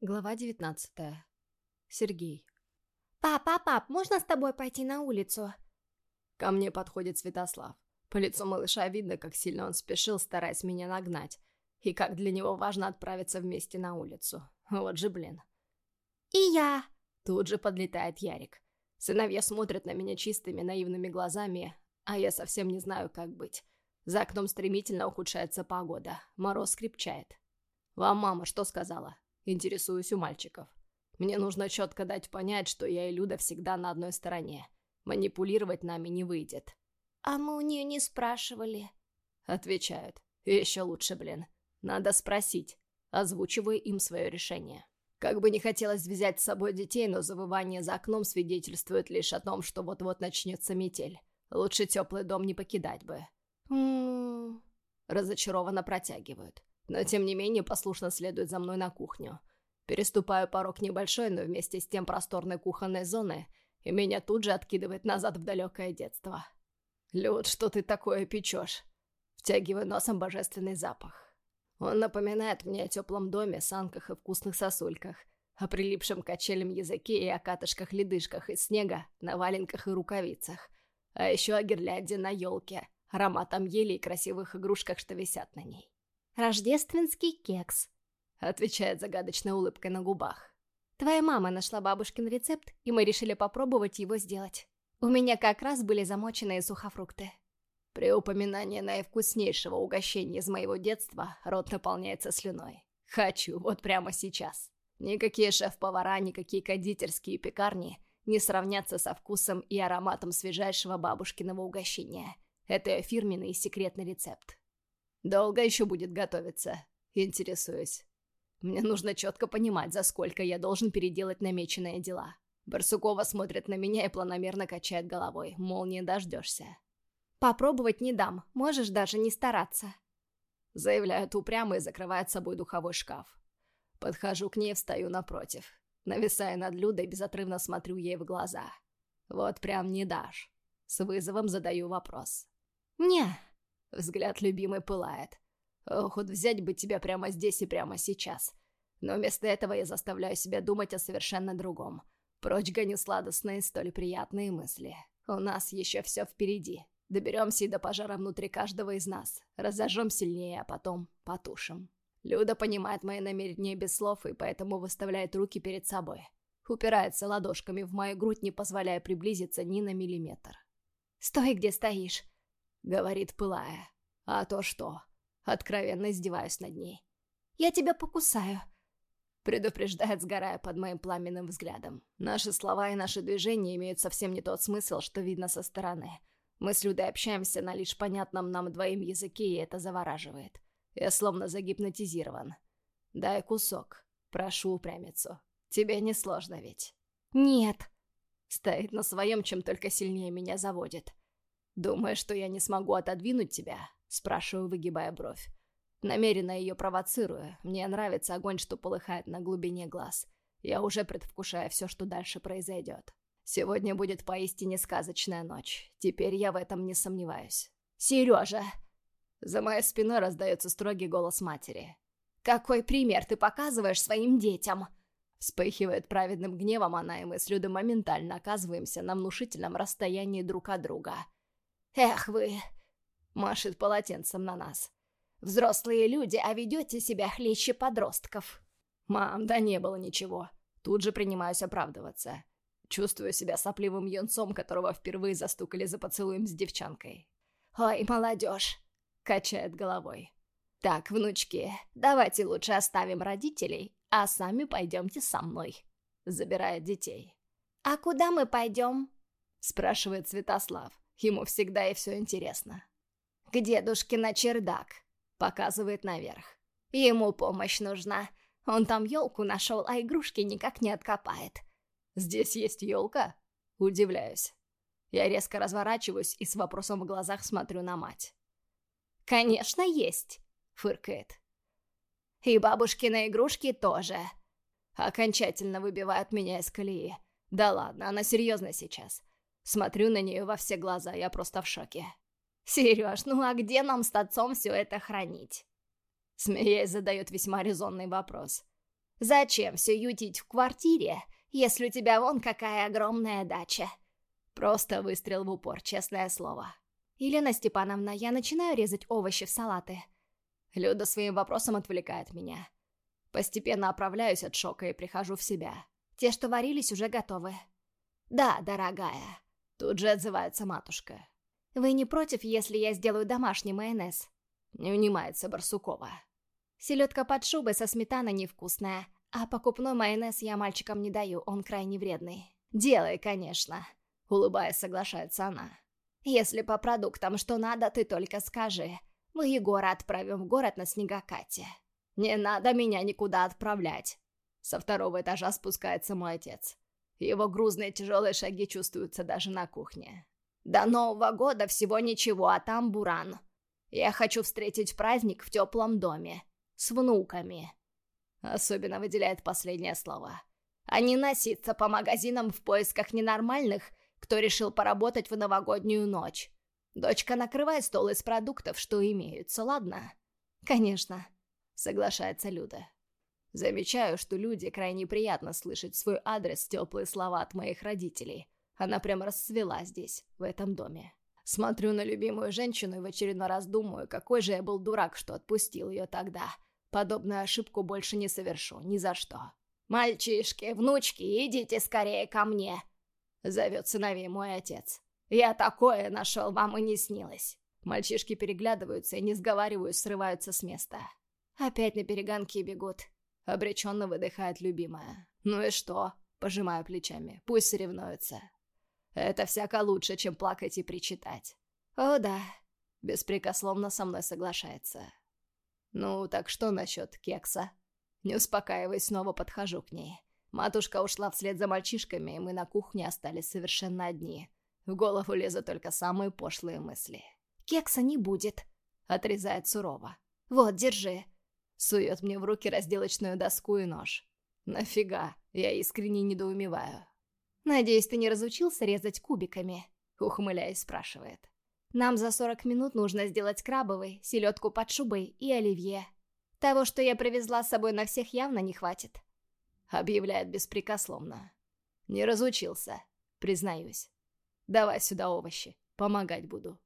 Глава 19. Сергей. «Пап, пап, пап, можно с тобой пойти на улицу?» Ко мне подходит Святослав. По лицу малыша видно, как сильно он спешил, стараясь меня нагнать. И как для него важно отправиться вместе на улицу. Вот же блин. «И я!» Тут же подлетает Ярик. Сыновья смотрят на меня чистыми наивными глазами, а я совсем не знаю, как быть. За окном стремительно ухудшается погода. Мороз скрипчает. «Вам мама что сказала?» Интересуюсь у мальчиков. Мне нужно четко дать понять, что я и Люда всегда на одной стороне. Манипулировать нами не выйдет. «А мы у нее не спрашивали». Отвечают. Еще лучше, блин. Надо спросить. Озвучиваю им свое решение. Как бы не хотелось взять с собой детей, но завывание за окном свидетельствует лишь о том, что вот-вот начнется метель. Лучше теплый дом не покидать бы. «М-м-м...» Разочарованно протягивают но тем не менее послушно следует за мной на кухню. Переступаю порог небольшой, но вместе с тем просторной кухонной зоны, и меня тут же откидывает назад в далекое детство. «Люд, что ты такое печешь?» Втягиваю носом божественный запах. Он напоминает мне о теплом доме, санках и вкусных сосульках, о прилипшем качелем языке и о катышках-ледышках из снега, на валенках и рукавицах, а еще о гирлянде на елке, ароматом ели и красивых игрушках, что висят на ней. «Рождественский кекс», — отвечает загадочной улыбкой на губах. «Твоя мама нашла бабушкин рецепт, и мы решили попробовать его сделать. У меня как раз были замоченные сухофрукты». При упоминании наивкуснейшего угощения из моего детства рот наполняется слюной. Хочу, вот прямо сейчас. Никакие шеф-повара, никакие кондитерские пекарни не сравнятся со вкусом и ароматом свежайшего бабушкиного угощения. Это ее фирменный и секретный рецепт. Долго еще будет готовиться? Интересуюсь. Мне нужно четко понимать, за сколько я должен переделать намеченные дела. Барсукова смотрит на меня и планомерно качает головой, мол, не дождешься. «Попробовать не дам, можешь даже не стараться», заявляет упрямо и закрывает собой духовой шкаф. Подхожу к ней и встаю напротив. Нависая над Людой, безотрывно смотрю ей в глаза. Вот прям не дашь. С вызовом задаю вопрос. «Не, Взгляд любимый пылает. Ох, вот взять бы тебя прямо здесь и прямо сейчас. Но вместо этого я заставляю себя думать о совершенно другом. Прочь гоню сладостные, столь приятные мысли. У нас еще все впереди. Доберемся и до пожара внутри каждого из нас. Разожжем сильнее, а потом потушим. Люда понимает мои намерения без слов и поэтому выставляет руки перед собой. Упирается ладошками в мою грудь, не позволяя приблизиться ни на миллиметр. «Стой, где стоишь!» — говорит, пылая. «А то что?» Откровенно издеваюсь над ней. «Я тебя покусаю», — предупреждает, сгорая под моим пламенным взглядом. Наши слова и наши движения имеют совсем не тот смысл, что видно со стороны. Мы с Людой общаемся на лишь понятном нам двоим языке, и это завораживает. Я словно загипнотизирован. «Дай кусок. Прошу упрямицу. Тебе не сложно ведь?» «Нет». Стоит на своем, чем только сильнее меня заводит. «Думаешь, что я не смогу отодвинуть тебя?» Спрашиваю, выгибая бровь. Намеренно ее провоцирую. Мне нравится огонь, что полыхает на глубине глаз. Я уже предвкушаю все, что дальше произойдет. Сегодня будет поистине сказочная ночь. Теперь я в этом не сомневаюсь. «Сережа!» За моей спиной раздается строгий голос матери. «Какой пример ты показываешь своим детям?» Вспыхивает праведным гневом она, и мы с Людой моментально оказываемся на внушительном расстоянии друг от друга – «Эх вы!» — машет полотенцем на нас. «Взрослые люди, а ведете себя хлеще подростков». «Мам, да не было ничего». Тут же принимаюсь оправдываться. Чувствую себя сопливым юнцом, которого впервые застукали за поцелуем с девчонкой. «Ой, молодежь!» — качает головой. «Так, внучки, давайте лучше оставим родителей, а сами пойдемте со мной», — забирает детей. «А куда мы пойдем?» — спрашивает Святослав. Ему всегда и все интересно. «К дедушке на чердак», — показывает наверх. «Ему помощь нужна. Он там елку нашел, а игрушки никак не откопает». «Здесь есть елка?» Удивляюсь. Я резко разворачиваюсь и с вопросом в глазах смотрю на мать. «Конечно, есть», — фыркает. «И бабушкины игрушки тоже». Окончательно выбивают меня из колеи. Да ладно, она серьезно сейчас. Смотрю на нее во все глаза, я просто в шоке. «Сереж, ну а где нам с отцом все это хранить?» Смеясь, задает весьма резонный вопрос. Зачем все ютить в квартире, если у тебя вон какая огромная дача? Просто выстрел в упор, честное слово. Елена Степановна, я начинаю резать овощи в салаты. Люда своим вопросом отвлекает меня. Постепенно оправляюсь от шока и прихожу в себя. Те, что варились, уже готовы. Да, дорогая. Тут же отзывается матушка. Вы не против, если я сделаю домашний майонез? Не унимается Барсукова. Селедка под шубой со сметаной невкусная, а покупной майонез я мальчикам не даю, он крайне вредный. Делай, конечно. Улыбаясь, соглашается она. Если по продуктам что надо, ты только скажи. Мы Егора отправим в город на снегокате. Не надо меня никуда отправлять. Со второго этажа спускается мой отец. Его грузные тяжелые шаги чувствуются даже на кухне. До Нового года всего ничего, а там буран. Я хочу встретить праздник в теплом доме. С внуками. Особенно выделяет последнее слово. А не носиться по магазинам в поисках ненормальных, кто решил поработать в новогоднюю ночь. Дочка, накрывай стол из продуктов, что имеются, ладно? Конечно, соглашается Люда. Замечаю, что люди крайне приятно слышать свой адрес теплые слова от моих родителей. Она прям расцвела здесь, в этом доме. Смотрю на любимую женщину и в очередной раз думаю, какой же я был дурак, что отпустил ее тогда. Подобную ошибку больше не совершу, ни за что. «Мальчишки, внучки, идите скорее ко мне!» Зовет сыновей мой отец. «Я такое нашел, вам и не снилось!» Мальчишки переглядываются и, не сговариваясь, срываются с места. Опять на перегонки бегут. Обреченно выдыхает любимая. «Ну и что?» Пожимаю плечами. «Пусть соревнуются». Это всяко лучше, чем плакать и причитать. «О да», — беспрекословно со мной соглашается. «Ну, так что насчет кекса?» Не успокаиваясь, снова подхожу к ней. Матушка ушла вслед за мальчишками, и мы на кухне остались совершенно одни. В голову лезут только самые пошлые мысли. «Кекса не будет», — отрезает сурово. «Вот, держи. Сует мне в руки разделочную доску и нож. Нафига? Я искренне недоумеваю. «Надеюсь, ты не разучился резать кубиками?» Ухмыляясь, спрашивает. «Нам за 40 минут нужно сделать крабовый, селедку под шубой и оливье. Того, что я привезла с собой на всех, явно не хватит». Объявляет беспрекословно. «Не разучился, признаюсь. Давай сюда овощи, помогать буду».